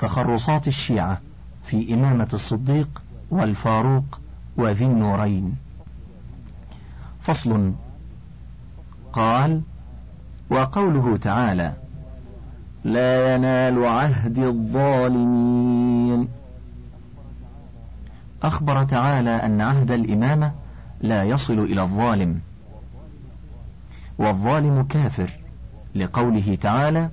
تخرصات الشيعة في إمامة الصديق والفاروق وذي النورين. فصل. قال وقوله تعالى لا ينال عهد الظالمين. أخبر تعالى أن عهد الإمامة لا يصل إلى الظالم والظالم كافر لقوله تعالى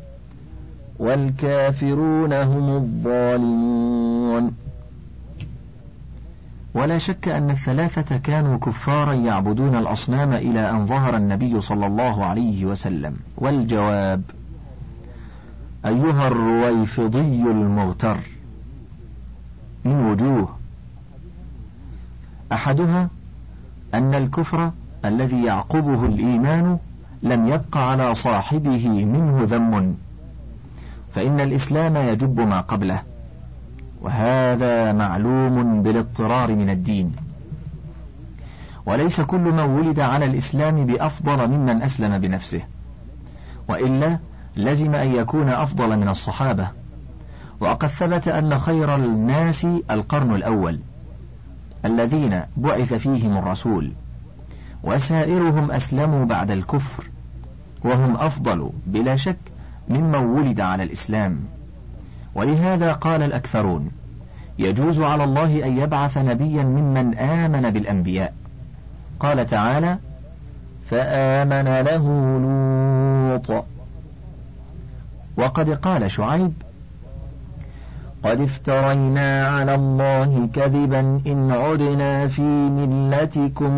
والكافرون هم الظالمون. ولا شك أن الثلاثة كانوا كفارا يعبدون الأصنام إلى أن ظهر النبي صلى الله عليه وسلم. والجواب أيها الرويفضي المغتر من وجوه. أحدها أن الكفر الذي يعقبه الإيمان لم يبق على صاحبه منه ذم. فإن الإسلام يجب ما قبله وهذا معلوم بالاضطرار من الدين. وليس كل من ولد على الإسلام بأفضل ممن أسلم بنفسه وإلا لزم أن يكون أفضل من الصحابة. وقد ثبت أن خير الناس القرن الأول الذين بعث فيهم الرسول وسائرهم أسلموا بعد الكفر وهم أفضل بلا شك ممن ولد على الإسلام. ولهذا قال الأكثرون يجوز على الله أن يبعث نبيا ممن آمن بالأنبياء. قال تعالى فآمن له لوط. وقد قال شعيب قد افترينا على الله كذبا إن عدنا في ملتكم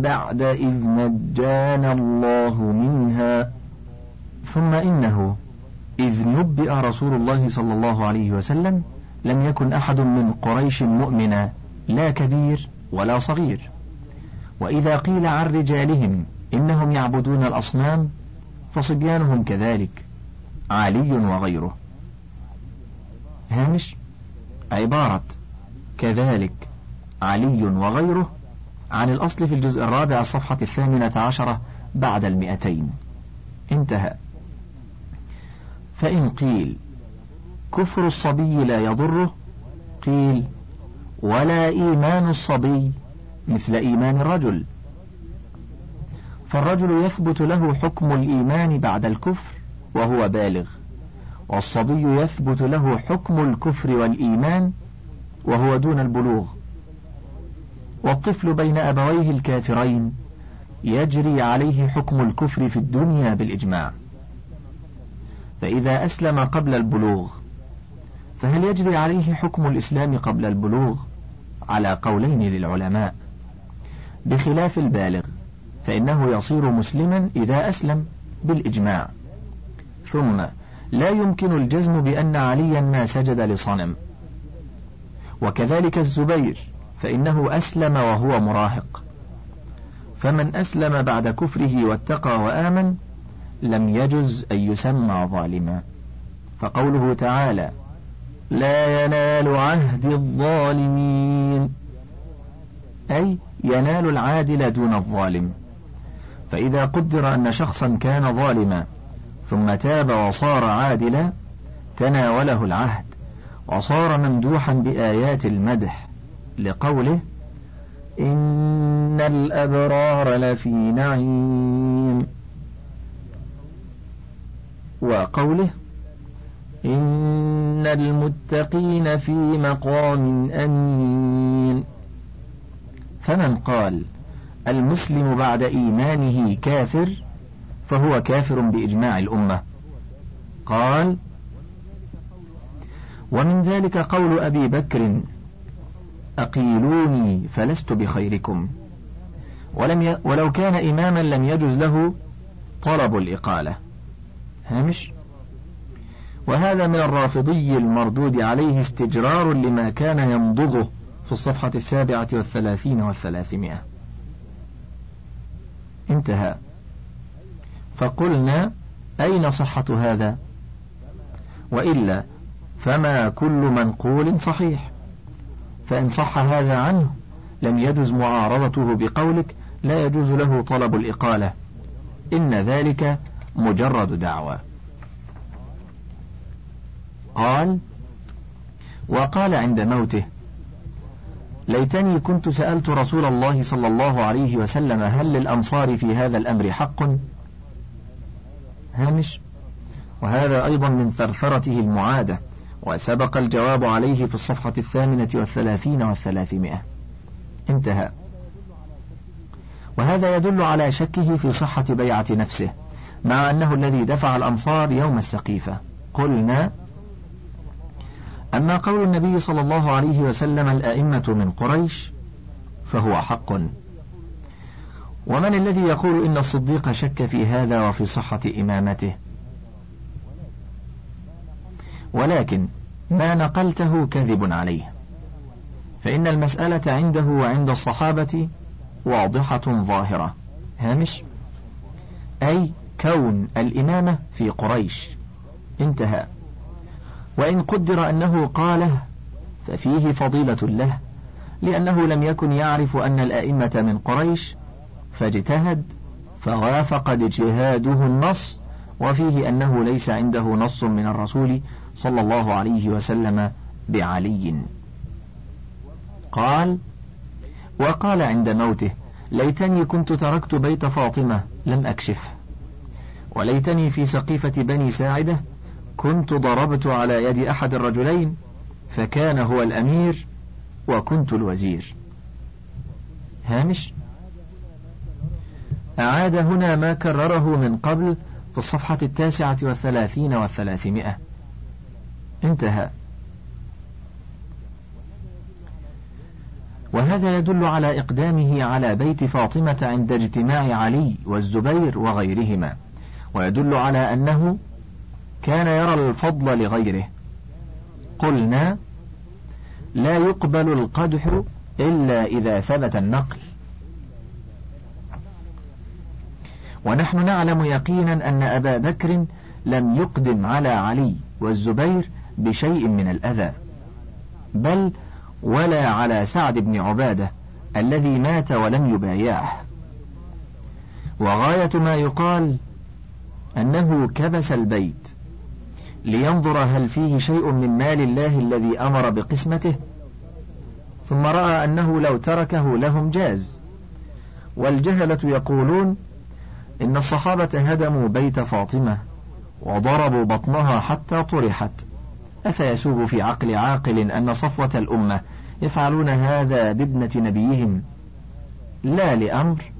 بعد إذ نجانا الله منها. ثم إنه إذ نبئ رسول الله صلى الله عليه وسلم لم يكن أحد من قريش مؤمنا لا كبير ولا صغير. وإذا قيل عن رجالهم إنهم يعبدون الأصنام فصبيانهم كذلك علي وغيره. هامش عبارة كذلك علي وغيره عن الأصل في الجزء الرابع الصفحة الثامنة عشرة بعد المئتين. انتهى. فإن قيل كفر الصبي لا يضره قيل ولا إيمان الصبي مثل إيمان الرجل. فالرجل يثبت له حكم الإيمان بعد الكفر وهو بالغ والصبي يثبت له حكم الكفر والإيمان وهو دون البلوغ. والطفل بين أبويه الكافرين يجري عليه حكم الكفر في الدنيا بالإجماع. فإذا أسلم قبل البلوغ فهل يجري عليه حكم الإسلام قبل البلوغ؟ على قولين للعلماء. بخلاف البالغ فإنه يصير مسلما إذا أسلم بالإجماع. ثم لا يمكن الجزم بأن عليا ما سجد لصنم. وكذلك الزبير فإنه أسلم وهو مراهق. فمن أسلم بعد كفره واتقى وآمن لم يجز أن يسمى ظالما. فقوله تعالى لا ينال عهد الظالمين. أي ينال العادل دون الظالم. فإذا قدر أن شخصا كان ظالما ثم تاب وصار عادلا تناوله العهد وصار ممدوحا بآيات المدح لقوله إن الأبرار لفي نعيم. وقوله إن المتقين في مقام أمين. فمن قال المسلم بعد إيمانه كافر فهو كافر بإجماع الأمة. قال ومن ذلك قول أبي بكر أقيلوني فلست بخيركم. ولم ي... ولو كان إماما لم يجز له طلب الإقالة. هامش. وهذا من الرافضي المردود عليه استجرار لما كان يمضغه في الصفحة السابعة والثلاثين والثلاثمائة. انتهى. فقلنا أين صحة هذا؟ وإلا فما كل منقول صحيح. فإن صح هذا عنه لم يجز معارضته بقولك لا يجوز له طلب الإقالة. إن ذلك مجرد دعوى قال وقال عند موته ليتني كنت سألت رسول الله صلى الله عليه وسلم هل للأنصار في هذا الأمر حق؟ هامش. وهذا أيضا من ثرثرته المعادة وسبق الجواب عليه في الصفحة الثامنة والثلاثين والثلاثمائة. انتهى. وهذا يدل على شكه في صحة بيعة نفسه. مع أنه الذي دفع الأنصار يوم السقيفة. قلنا أما قول النبي صلى الله عليه وسلم الأئمة من قريش فهو حق. ومن الذي يقول إن الصديق شك في هذا وفي صحة إمامته؟ ولكن ما نقلته كذب عليه. فإن المسألة عنده وعند الصحابة واضحة ظاهرة. هامش؟ أي كون الإمامة في قريش. انتهى. وإن قدر أنه قاله ففيه فضيلة له لأنه لم يكن يعرف أن الأئمة من قريش فاجتهد فوافق اجتهاده النص وفيه أنه ليس عنده نص من الرسول صلى الله عليه وسلم بعلي. قال وقال عند موته ليتني كنت تركت بيت فاطمة لم أكشف. وليتني في سقيفة بني ساعدة كنت ضربت على يد أحد الرجلين فكان هو الأمير وكنت الوزير. هامش؟ أعاد هنا ما كرره من قبل في الصفحة التاسعة والثلاثين والثلاثمائة. انتهى. وهذا يدل على إقدامه على بيت فاطمة عند اجتماع علي والزبير وغيرهما. ويدل على أنه كان يرى الفضل لغيره. قلنا لا يقبل القدح إلا إذا ثبت النقل. ونحن نعلم يقينا أن أبا بكر لم يقدم على علي والزبير بشيء من الأذى بل ولا على سعد بن عبادة الذي مات ولم يبايعه. وغاية ما يقال أنه كبس البيت لينظر هل فيه شيء من مال الله الذي أمر بقسمته ثم رأى أنه لو تركه لهم جاز. والجهلة يقولون إن الصحابة هدموا بيت فاطمة وضربوا بطنها حتى طرحت. أفيسوغ في عقل عاقل أن صفوة الأمة يفعلون هذا بابنة نبيهم؟ لا لأمر.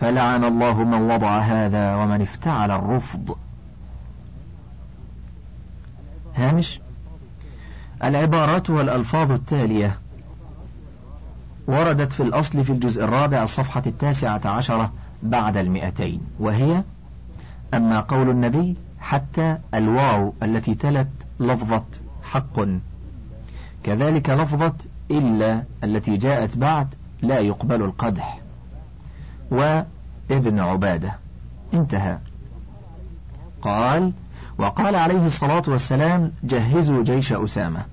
فلعن الله من وضع هذا ومن افتعل الرفض. هامش؟ العبارات والألفاظ التالية. وردت في الأصل في الجزء الرابع الصفحة التاسعة عشرة بعد المئتين وهي أما قول النبي حتى الواو التي تلت لفظة حق. كذلك لفظة إلا التي جاءت بعد لا يقبل القدح. وابن عبادة. انتهى. قال وقال عليه الصلاة والسلام جهزوا جيش أسامة.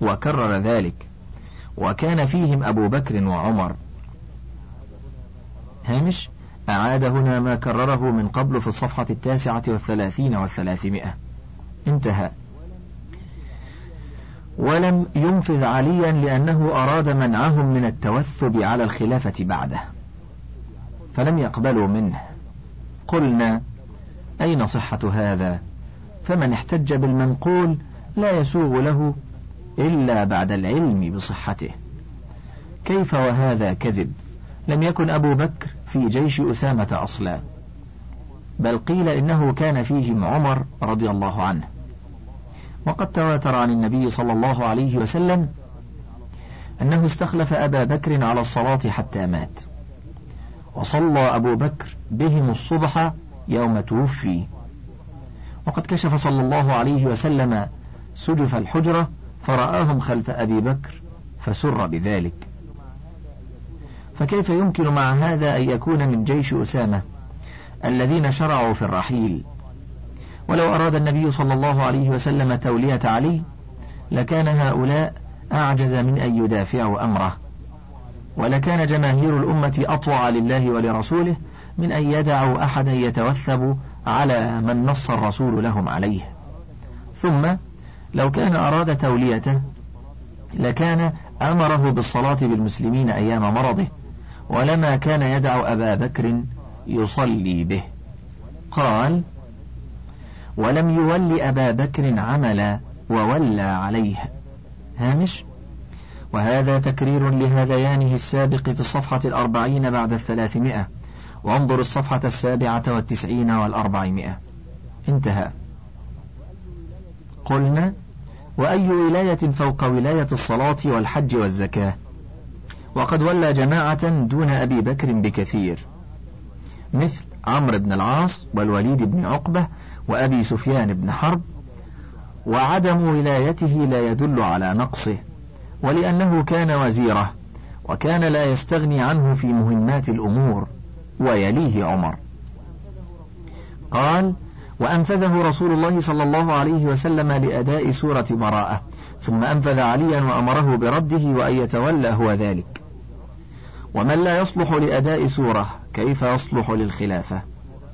وكرر ذلك. وكان فيهم أبو بكر وعمر. هامش أعاد هنا ما كرره من قبل في الصفحة التاسعة والثلاثين والثلاثمائة. انتهى. ولم ينفذ عليا لأنه أراد منعهم من التوثب على الخلافة بعده. فلم يقبلوا منه. قلنا أين صحة هذا؟ فمن احتج بالمنقول لا يسوغ له إلا بعد العلم بصحته. كيف وهذا كذب؟ لم يكن أبو بكر في جيش أسامة أصلا. بل قيل إنه كان فيهم عمر رضي الله عنه. وقد تواتر عن النبي صلى الله عليه وسلم أنه استخلف أبا بكر على الصلاة حتى مات. وصلى أبو بكر بهم الصبح يوم توفي. وقد كشف صلى الله عليه وسلم سجف الحجرة فرآهم خلف أبي بكر فسر بذلك. فكيف يمكن مع هذا أن يكون من جيش أسامة الذين شرعوا في الرحيل؟ ولو أراد النبي صلى الله عليه وسلم تولية علي لكان هؤلاء أعجز من أن يدافعوا أمره. ولكان جماهير الأمة أطوع لله ولرسوله من أن يدعوا أحدا يتوثب على من نص الرسول لهم عليه. ثم لو كان أراد توليته لكان أمره بالصلاة بالمسلمين أيام مرضه ولما كان يدع أبا بكر يصلي به. قال ولم يول أبا بكر عملا وولى عليه. هامش؟ وهذا تكرير لهذيانه السابق في الصفحة الأربعين بعد الثلاثمائة. وانظر الصفحة السابعة والتسعين والأربعمائة. انتهى. قلنا وأي ولاية فوق ولاية الصلاة والحج والزكاة؟ وقد ولى جماعة دون أبي بكر بكثير. مثل عمرو بن العاص والوليد بن عقبة وأبي سفيان بن حرب. وعدم ولايته لا يدل على نقصه. ولأنه كان وزيره وكان لا يستغني عنه في مهمات الأمور ويليه عمر. قال وأنفذه رسول الله صلى الله عليه وسلم لأداء سورة براءة ثم أنفذ عليا وأمره برده وأن يتولى هو ذلك. ومن لا يصلح لأداء سورة كيف يصلح للخلافة؟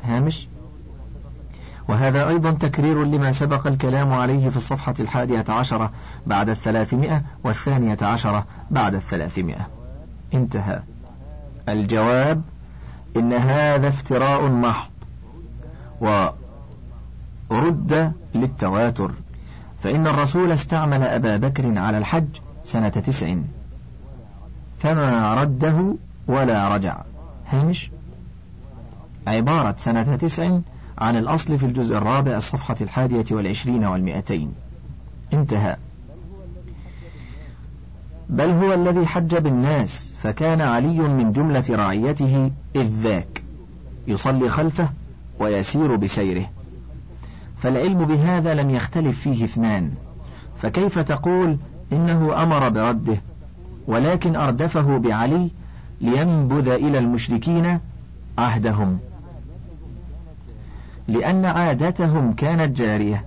هامش؟ وهذا أيضا تكرير لما سبق الكلام عليه في الصفحة الحادية عشرة بعد الثلاثمائة والثانية عشرة بعد الثلاثمائة. انتهى. الجواب إن هذا افتراء محض ورد للتواتر. فإن الرسول استعمل أبا بكر على الحج سنة تسع. فما رده ولا رجع. هامش؟ عبارة سنة تسع عن الأصل في الجزء الرابع الصفحة الحادية والعشرين والمئتين. انتهى. بل هو الذي حج بالناس فكان علي من جملة رعيته إذ ذاك. يصلي خلفه ويسير بسيره. فالعلم بهذا لم يختلف فيه اثنان. فكيف تقول إنه أمر برده؟ ولكن أردفه بعلي لينبذ إلى المشركين عهدهم. لأن عادتهم كانت جارية.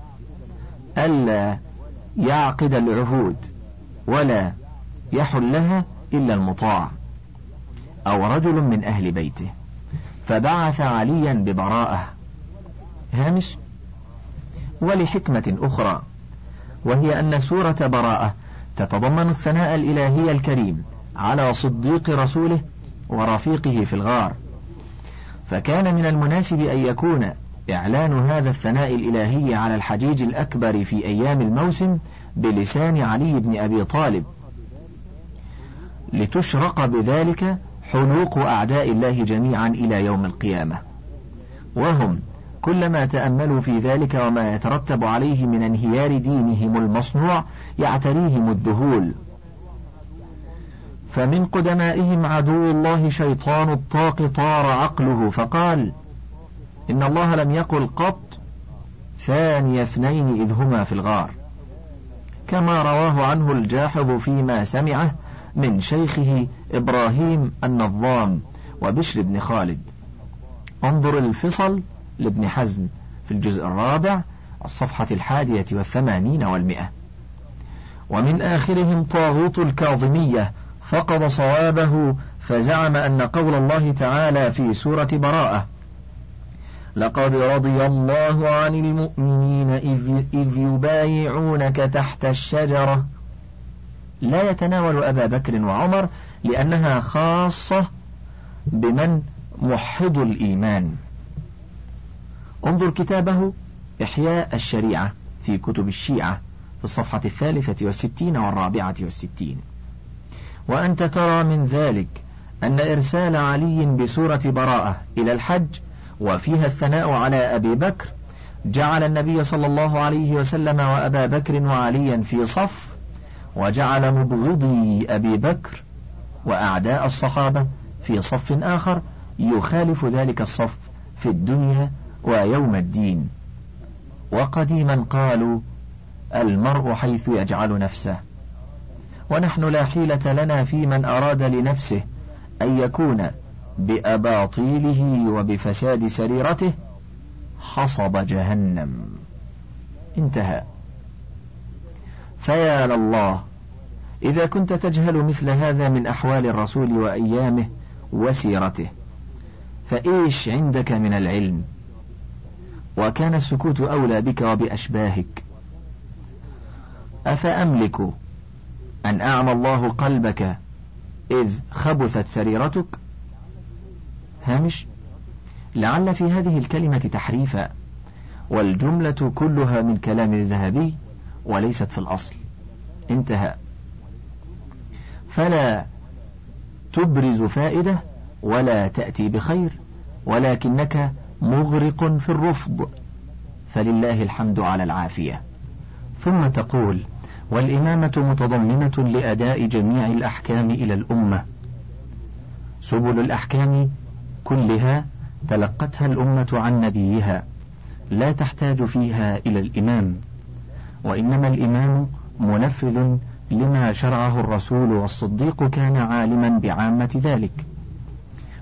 ألا يعقد العهود ولا يحلها إلا المطاع أو رجل من أهل بيته. فبعث عليا ببراءة هامش ولحكمة أخرى وهي أن سورة براءة تتضمن الثناء الإلهي الكريم على صديق رسوله ورفيقه في الغار. فكان من المناسب أن يكون إعلان هذا الثناء الإلهي على الحجيج الأكبر في أيام الموسم بلسان علي بن أبي طالب. لتشرق بذلك حلوق أعداء الله جميعا إلى يوم القيامة. وهم كلما تأملوا في ذلك وما يترتب عليه من انهيار دينهم المصنوع يعتريهم الذهول. فمن قدمائهم عدو الله شيطان الطاق طار عقله فقال إن الله لم يقل قط ثاني اثنين إذ هما في الغار. كما رواه عنه الجاحظ فيما سمعه من شيخه إبراهيم النظام وبشر بن خالد. انظر الفصل لابن حزم في الجزء الرابع الصفحة الحادية والثمانين والمئة. ومن آخرهم طاغوت الكاظمية فقد صوابه فزعم أن قول الله تعالى في سورة براءة لقد رضي الله عن المؤمنين إذ, إذ يبايعونك تحت الشجرة. لا يتناول أبا بكر وعمر لأنها خاصة بمن موحد الإيمان. انظر كتابه إحياء الشريعة في كتب الشيعة في الصفحة الثالثة والستين والرابعة والستين. وأنت ترى من ذلك أن إرسال علي بسورة براءة إلى الحج وفيها الثناء على أبي بكر جعل النبي صلى الله عليه وسلم وأبا بكر وعليا في صف وجعل مبغضي أبي بكر وأعداء الصحابة في صف آخر يخالف ذلك الصف في الدنيا ويوم الدين. وقديما قالوا المرء حيث يجعل نفسه. ونحن لا حيلة لنا في من أراد لنفسه أن يكون بأباطيله وبفساد سريرته حصب جهنم. انتهى. فيا لله إذا كنت تجهل مثل هذا من أحوال الرسول وأيامه وسيرته فإيش عندك من العلم؟ وكان السكوت أولى بك وبأشباهك. أفأملك أن أعمى الله قلبك إذ خبثت سريرتك؟ هامش؟ لعل في هذه الكلمة تحريفا والجملة كلها من كلام الذهبي وليست في الأصل. انتهى. فلا تبرز فائدة ولا تأتي بخير ولكنك مغرق في الرفض. فلله الحمد على العافية. ثم تقول والإمامة متضمنة لأداء جميع الأحكام إلى الأمة. سبل الأحكام كلها تلقتها الأمة عن نبيها لا تحتاج فيها إلى الإمام وإنما الإمام منفذ لما شرعه الرسول والصديق كان عالما بعامة ذلك.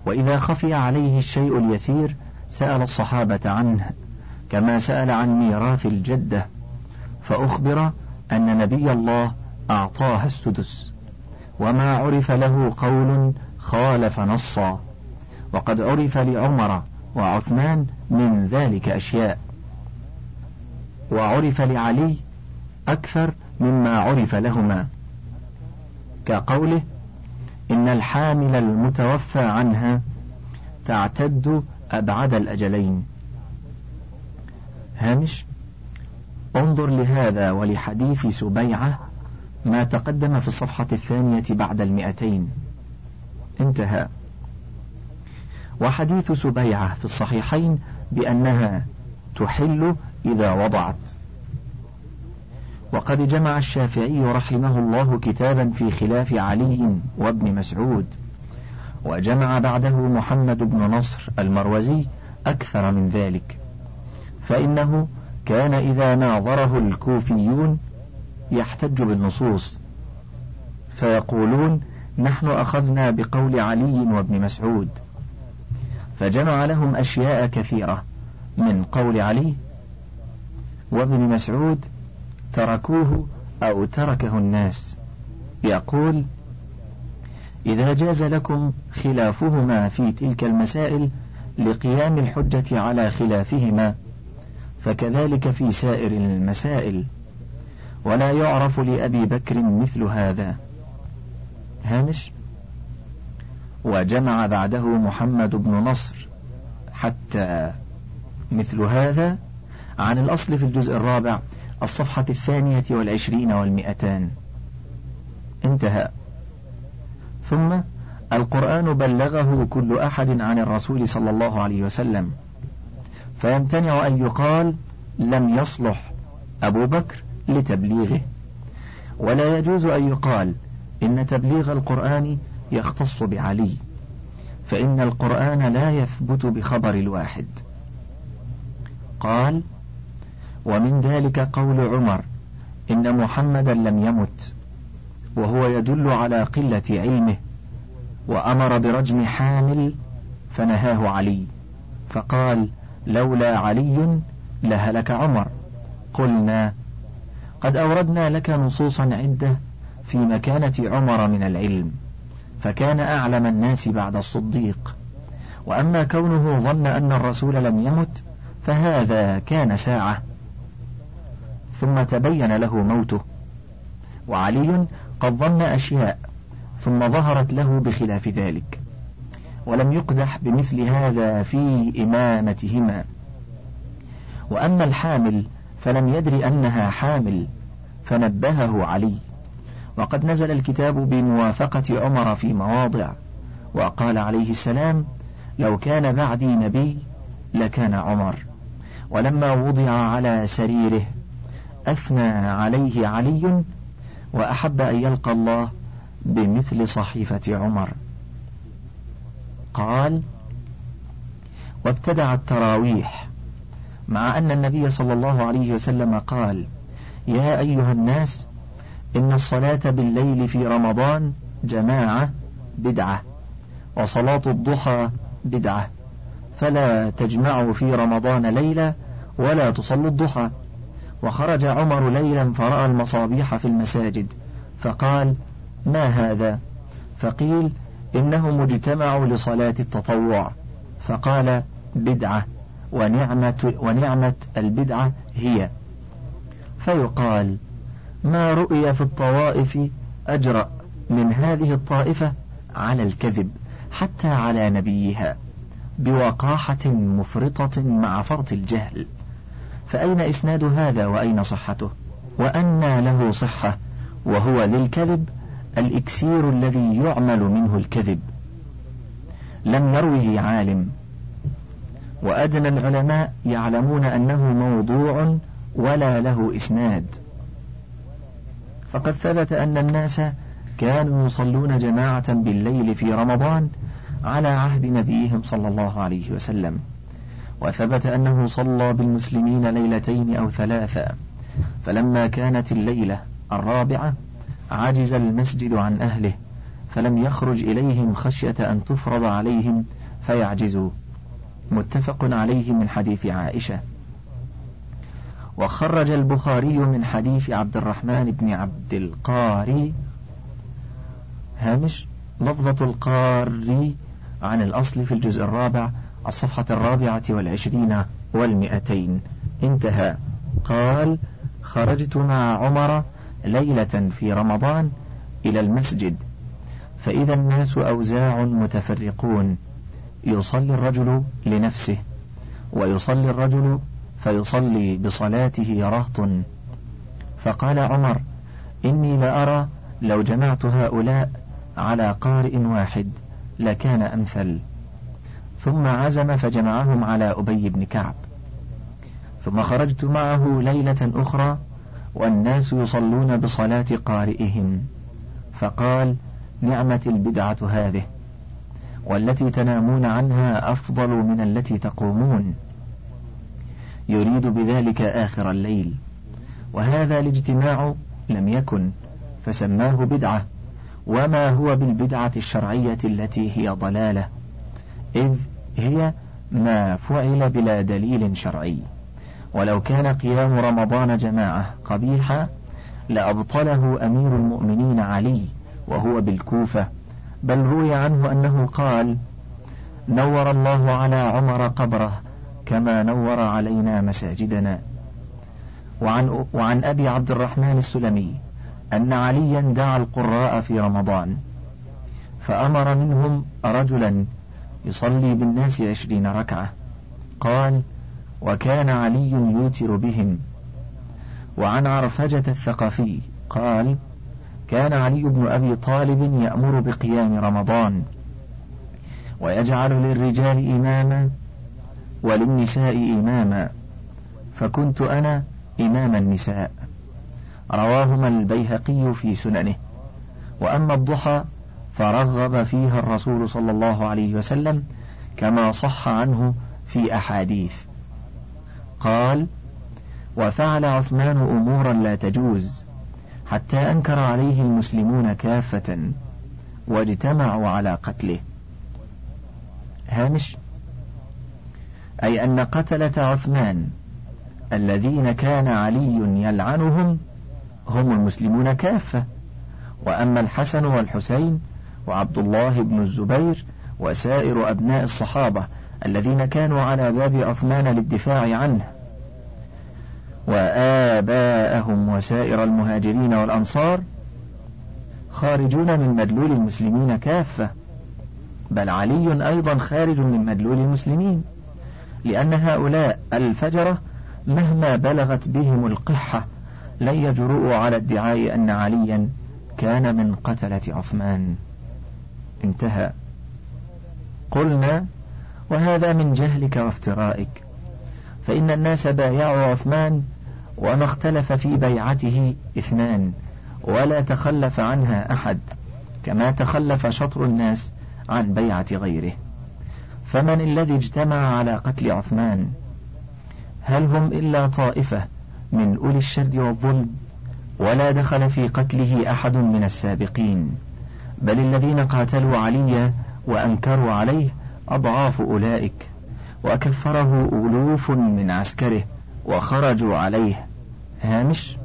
وإذا خفي عليه الشيء اليسير سأل الصحابة عنه كما سأل عن ميراث الجدة فأخبر أن نبي الله أعطاها السدس وما عرف له قول خالف نصا. وقد عرف لعمر وعثمان من ذلك أشياء. وعرف لعلي أكثر مما عرف لهما. كقوله إن الحامل المتوفى عنها تعتد أبعد الأجلين. هامش انظر لهذا ولحديث سبيعة ما تقدم في الصفحة الثانية بعد المئتين. انتهى. وحديث سبيعة في الصحيحين بأنها تحل إذا وضعت. وقد جمع الشافعي رحمه الله كتابا في خلاف علي وابن مسعود وجمع بعده محمد بن نصر المروزي أكثر من ذلك فإنه كان إذا ناظره الكوفيون يحتج بالنصوص فيقولون نحن أخذنا بقول علي وابن مسعود. فجمع لهم أشياء كثيرة من قول علي وابن مسعود تركوه أو تركه الناس. يقول إذا جاز لكم خلافهما في تلك المسائل لقيام الحجة على خلافهما فكذلك في سائر المسائل. ولا يعرف لأبي بكر مثل هذا. هامش؟ وجمع بعده محمد بن نصر حتى مثل هذا عن الأصل في الجزء الرابع الصفحة الثانية والعشرين والمئتان. انتهى. ثم القرآن بلغه كل أحد عن الرسول صلى الله عليه وسلم. فيمتنع أن يقال لم يصلح أبو بكر لتبليغه. ولا يجوز أن يقال إن تبليغ القرآن يختص بعلي فإن القرآن لا يثبت بخبر الواحد. قال ومن ذلك قول عمر إن محمدا لم يمت وهو يدل على قلة علمه وأمر برجم حامل فنهاه علي. فقال لولا علي لهلك عمر. قلنا قد أوردنا لك نصوصا عدة في مكانة عمر من العلم. فكان أعلم الناس بعد الصديق. وأما كونه ظن أن الرسول لم يمت فهذا كان ساعة. ثم تبين له موته. وعلي قد ظن أشياء ثم ظهرت له بخلاف ذلك. ولم يقدح بمثل هذا في إمامتهما. وأما الحامل فلم يدر أنها حامل فنبهه علي. وقد نزل الكتاب بموافقة عمر في مواضع وقال عليه السلام لو كان بعدي نبي لكان عمر ولما وضع على سريره أثنى عليه علي وأحب أن يلقى الله بمثل صحيفة عمر. قال وابتدع التراويح مع أن النبي صلى الله عليه وسلم قال يا أيها الناس إن الصلاة بالليل في رمضان جماعة بدعة وصلاة الضحى بدعة. فلا تجمعوا في رمضان ليلة ولا تصلوا الضحى. وخرج عمر ليلا فرأى المصابيح في المساجد فقال ما هذا؟ فقيل إنهم اجتمعوا لصلاة التطوع. فقال بدعة ونعمة, ونعمة البدعة هي. فيقال ما رؤي في الطوائف أجرأ من هذه الطائفة على الكذب حتى على نبيها بوقاحة مفرطة مع فرط الجهل. فأين إسناد هذا وأين صحته؟ وأنى له صحة وهو للكذب الإكسير الذي يعمل منه الكذب. لم يروه عالم. وأدنى العلماء يعلمون أنه موضوع ولا له إسناد. فقد ثبت أن الناس كانوا يصلون جماعة بالليل في رمضان على عهد نبيهم صلى الله عليه وسلم. وثبت أنه صلى بالمسلمين ليلتين أو ثلاثا فلما كانت الليلة الرابعة عجز المسجد عن أهله فلم يخرج إليهم خشية أن تفرض عليهم فيعجزوا. متفق عليه من حديث عائشة. وخرج البخاري من حديث عبد الرحمن بن عبد القاري. هامش لفظة القاري عن الأصل في الجزء الرابع الصفحة الرابعة والعشرين والمئتين. انتهى. قال خرجت مع عمر ليلة في رمضان إلى المسجد فإذا الناس أوزاع متفرقون. يصلي الرجل لنفسه ويصلي الرجل فيصلي بصلاته رهط. فقال عمر إني لأرى لو جمعت هؤلاء على قارئ واحد لكان أمثل. ثم عزم فجمعهم على أبي بن كعب. ثم خرجت معه ليلة أخرى والناس يصلون بصلاة قارئهم. فقال نعمة البدعة هذه والتي تنامون عنها أفضل من التي تقومون. يريد بذلك آخر الليل. وهذا الاجتماع لم يكن فسماه بدعة. وما هو بالبدعة الشرعية التي هي ضلالة؟ إذ هي ما فعل بلا دليل شرعي. ولو كان قيام رمضان جماعة قبيحا لأبطله أمير المؤمنين علي وهو بالكوفة. بل روي عنه أنه قال نور الله على عمر قبره كما نور علينا مساجدنا. وعن, وعن أبي عبد الرحمن السلمي أن عليا دعا القراء في رمضان فأمر منهم رجلا يصلي بالناس عشرين ركعة. قال وكان علي يوتر بهم. وعن عرفجة الثقفي قال كان علي بن أبي طالب يأمر بقيام رمضان ويجعل للرجال إماما وللنساء إماما فكنت أنا إمام النساء. رواهما البيهقي في سننه. وأما الضحى فرغب فيها الرسول صلى الله عليه وسلم كما صح عنه في أحاديث. قال وفعل عثمان أمورا لا تجوز حتى أنكر عليه المسلمون كافة واجتمعوا على قتله. هامش أي أن قتلة عثمان الذين كان علي يلعنهم هم المسلمون كافة. وأما الحسن والحسين وعبد الله بن الزبير وسائر أبناء الصحابة الذين كانوا على باب عثمان للدفاع عنه. وآباءهم وسائر المهاجرين والأنصار خارجون من مدلول المسلمين كافة. بل علي أيضا خارج من مدلول المسلمين. لأن هؤلاء الفجرة مهما بلغت بهم القحة لن يجرؤوا على ادعاء أن عليا كان من قتلة عثمان. انتهى. قلنا وهذا من جهلك وافترائك. فإن الناس بايعوا عثمان وما اختلف في بيعته اثنان ولا تخلف عنها أحد كما تخلف شطر الناس عن بيعة غيره. فمن الذي اجتمع على قتل عثمان؟ هل هم إلا طائفة من أولي الشر والظلم ولا دخل في قتله أحد من السابقين؟ بل الذين قاتلوا علي وأنكروا عليه أضعاف أولئك وكفره ألوف من عسكره وخرجوا عليه. هامش؟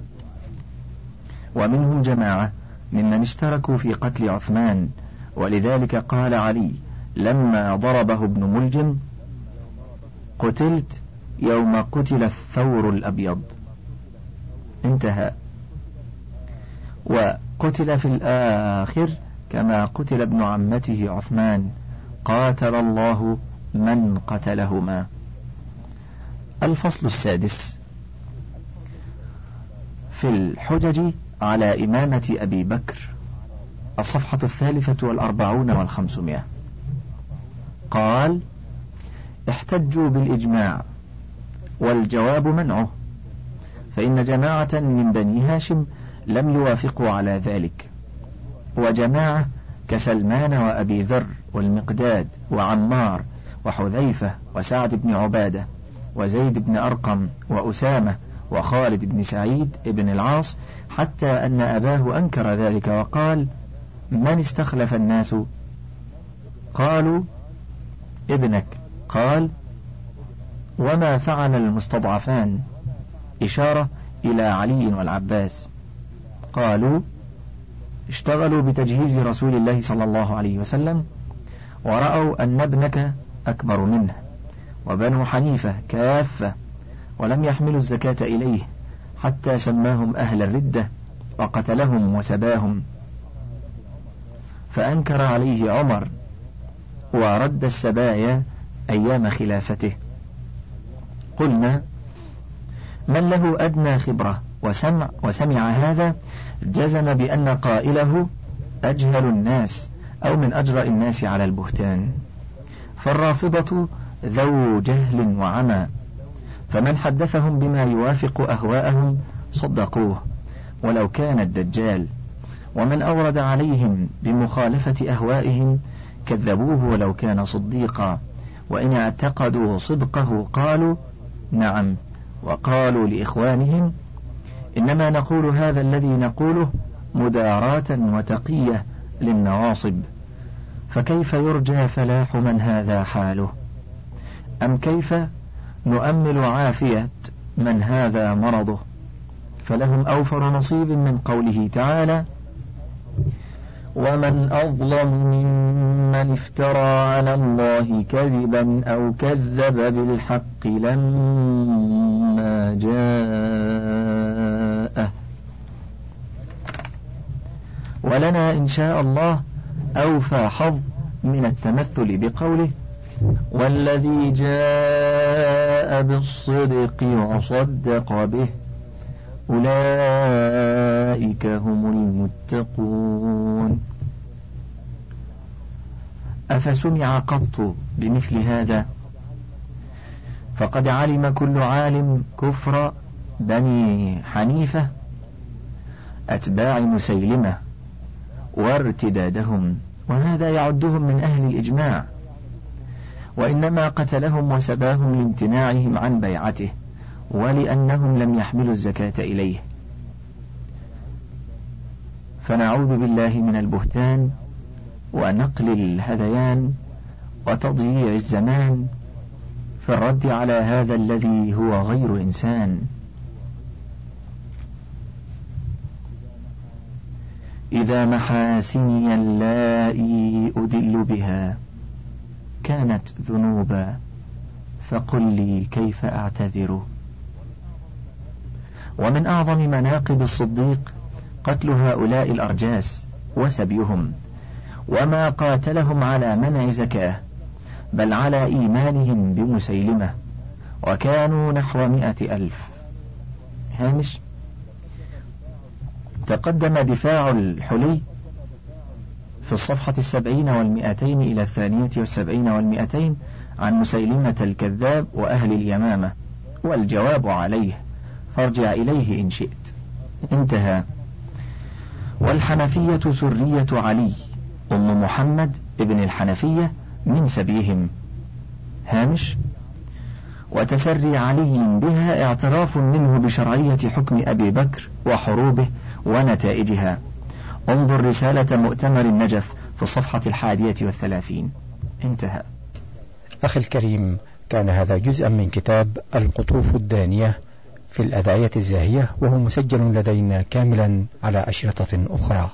ومنهم جماعة ممن اشتركوا في قتل عثمان ولذلك قال علي لما ضربه ابن ملجم قتلت يوم قتل الثور الأبيض. انتهى. وقتل في الآخر كما قتل ابن عمته عثمان. قاتل الله من قتلهما. الفصل السادس. في الحجج على إمامة أبي بكر الصفحة الثالثة والأربعون والخمسمائة. قال احتجوا بالإجماع والجواب منعه فإن جماعة من بني هاشم لم يوافقوا على ذلك وجماعة كسلمان وأبي ذر والمقداد وعمار وحذيفة وسعد بن عبادة وزيد بن أرقم وأسامة وخالد بن سعيد بن العاص حتى أن أباه أنكر ذلك وقال من استخلف الناس؟ قالوا ابنك. قال وما فعل المستضعفان؟ إشارة إلى علي والعباس. قالوا اشتغلوا بتجهيز رسول الله صلى الله عليه وسلم ورأوا أن ابنك أكبر منه وبنو حنيفة كافة ولم يحملوا الزكاة إليه حتى سماهم أهل الردة وقتلهم وسباهم. فأنكر عليه عمر ورد السبايا أيام خلافته. قلنا من له أدنى خبرة وسمع, وسمع هذا جزم بأن قائله أجهل الناس أو من أجرأ الناس على البهتان. فالرافضة ذو جهل وعمى فمن حدثهم بما يوافق أهواءهم صدقوه ولو كان الدجال ومن أورد عليهم بمخالفة أهوائهم كذبوه ولو كان صديقا وإن اعتقدوا صدقه قالوا نعم وقالوا لإخوانهم إنما نقول هذا الذي نقوله مداراة وتقية للنواصب فكيف يرجى فلاح من هذا حاله؟ أم كيف نؤمل عافية من هذا مرضه؟ فلهم أوفر نصيب من قوله تعالى ومن أظلم ممن افترى على الله كذبا أو كذب بالحق لما جاءه ولنا إن شاء الله أوفى حظ من التمثل بقوله والذي جاء بالصدق وصدق به أولئك هم المتقون. أفسمع قط بمثل هذا؟ فقد علم كل عالم كفر بني حنيفة أتباع مسيلمة وارتدادهم وهذا يعدهم من أهل الإجماع وإنما قتلهم وسباهم لامتناعهم عن بيعته. ولأنهم لم يحملوا الزكاة إليه. فنعوذ بالله من البهتان ونقل الهذيان وتضييع الزمان في الرد على هذا الذي هو غير إنسان. إذا محاسني اللائي أدل بها كانت ذنوبا فقل لي كيف أعتذر ومن أعظم مناقب الصديق قتل هؤلاء الأرجاس وسبيهم وما قاتلهم على منع زكاة بل على إيمانهم بمسيلمة وكانوا نحو مئة ألف. هامش. تقدم دفاع الحلي في الصفحة السبعين والمئتين إلى الثانية والسبعين والمئتين عن مسيلمة الكذاب وأهل اليمامة والجواب عليه. فارجع إليه إن شئت. انتهى. والحنفية سرية علي. أم محمد ابن الحنفية من سبيهم. هامش. وتسري علي بها اعتراف منه بشرعية حكم أبي بكر وحروبه ونتائجها. انظر رسالة مؤتمر النجف في الصفحة الحادية والثلاثين. انتهى. أخي الكريم كان هذا جزءا من كتاب القطوف الدانية في الأدعية الزاهية وهو مسجل لدينا كاملا على أشرطة أخرى.